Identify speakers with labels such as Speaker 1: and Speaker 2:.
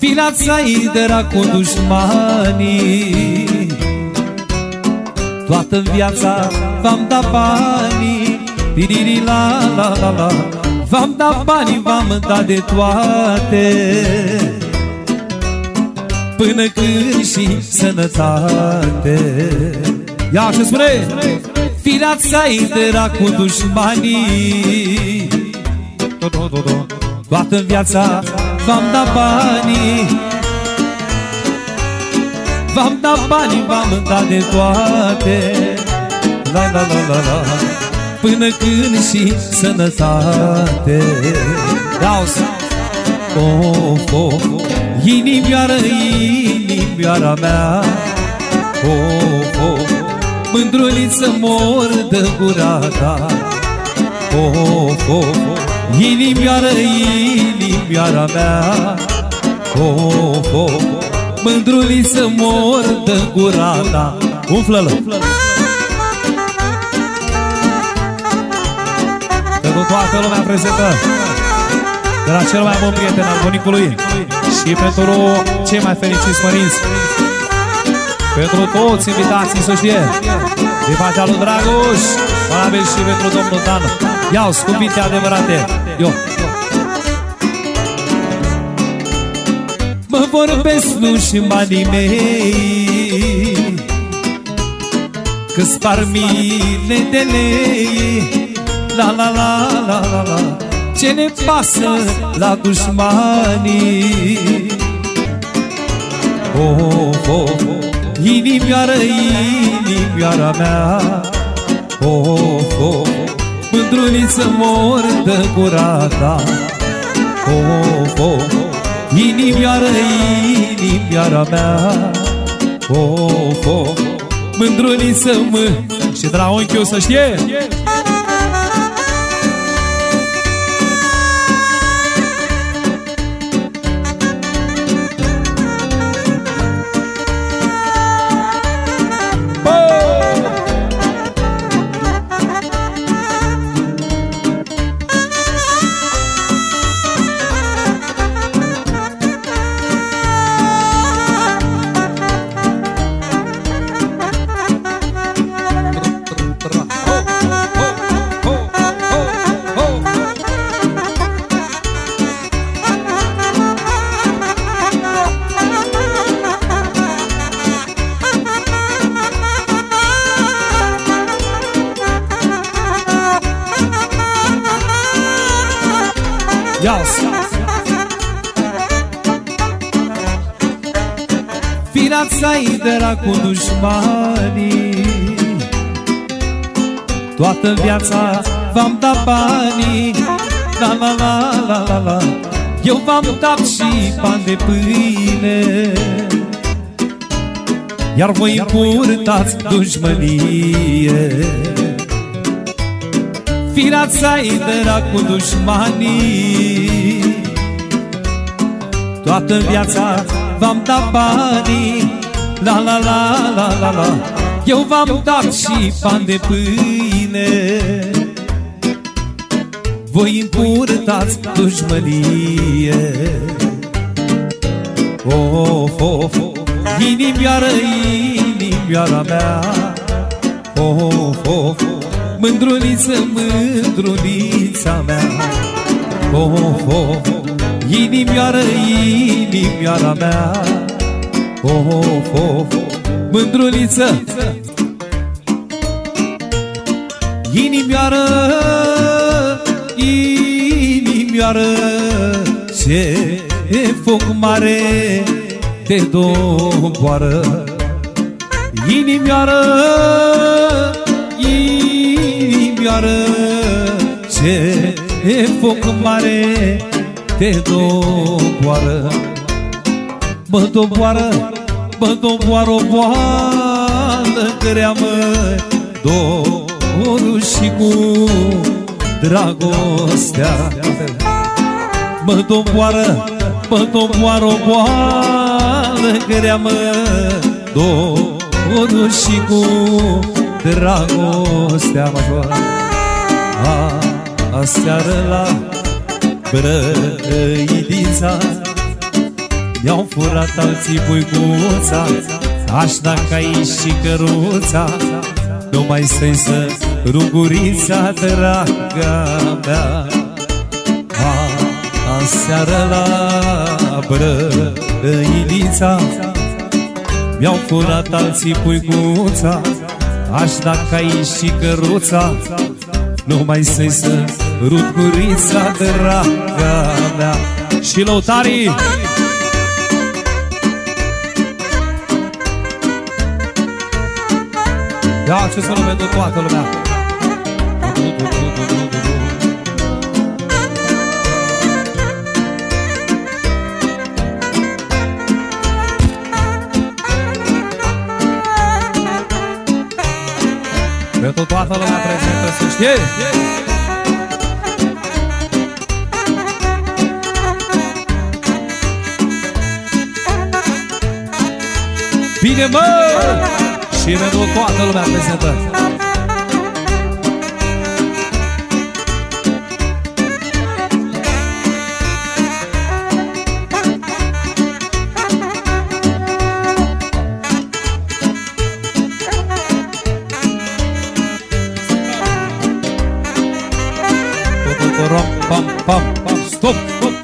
Speaker 1: Filața-i cu dușmanii Toată viața v-am dat banii. Tiriri la la la la. V-am dat banii, v-am dat de toate. Până când și sănătate. Ia și spune. Filața-i cu dușmanii Toată viața v-am dat banii. V-am dat banii, v-am dat de toate. La la la la la. Până când și sănătate. Iauzi Of, of, inimioară, inimioara mea. Of, of, mândruliță mor de gura ta. Of, of, inimioară, inimioara mea. Of, of, mândruliță mor de gura ta. Umflă-l! Pentru toată lumea prezentă De la cel mai bun prieten al bunicului Și pentru cei mai fericiți părinți Pentru toți invitații să știe Din partea lui Dragoș Valabil și pentru domnul Dan. Iau scupinte adevărate Eu Mă vorbesc nu și banii mei Că spar mine de lei. La la la la la la. Ce ne pasă la dușmanii? Oh, oh, oh Inimioară, inimioara mea. Oh, oh, oh Mândruliță mor de gura ta Oh, oh, oh Inimioară, inimioara mea. Oh, oh Mândruliță mă Și de la unchiul să știe Ias Firanța-i de la cu dușmanii Toată viața v-am dat banii. La la la la la la. Eu v-am dat și bani de pâine. Iar voi purtați dușmănie Firața-i de cu dușmanii. Toată viața v-am dat banii. La la la la la la. Eu v-am dat și bani de pâine. Voi împurtați dușmănie. Of, of, inimioară, inimioara mea. Of, of, Mândruliță, mândrulița mea. Oh, oh, inimioară, inimioara mea. Oh, oh, mândruliță. Inimioară, inimioară Ce foc mare te doboară. Inimioară, inimioară Ce foc mare te doboară. Mă doboară, mă doboară o boală grea, mă Dorul și cu dragostea. Mă doboară, mă doboară o boală grea, mă Dorul și cu dragostea mă A, aseară la brăidița Mi-au furat alții puicuța Aș dacă aici și căruța Nu mai să-i să rugurița, draga mea. A, aseară la brăilița Mi-au furat alții puicuța Aș dacă aici și căruța Nu mai să-i să rugurița, draga mea. Și lăutarii! Da, ce să lume tot toată lumea Pentru toată lumea prezentă să știe. Bine mă! Și pentru toată lumea prezentă Ром-пам-пам-пам. Стоп, стоп.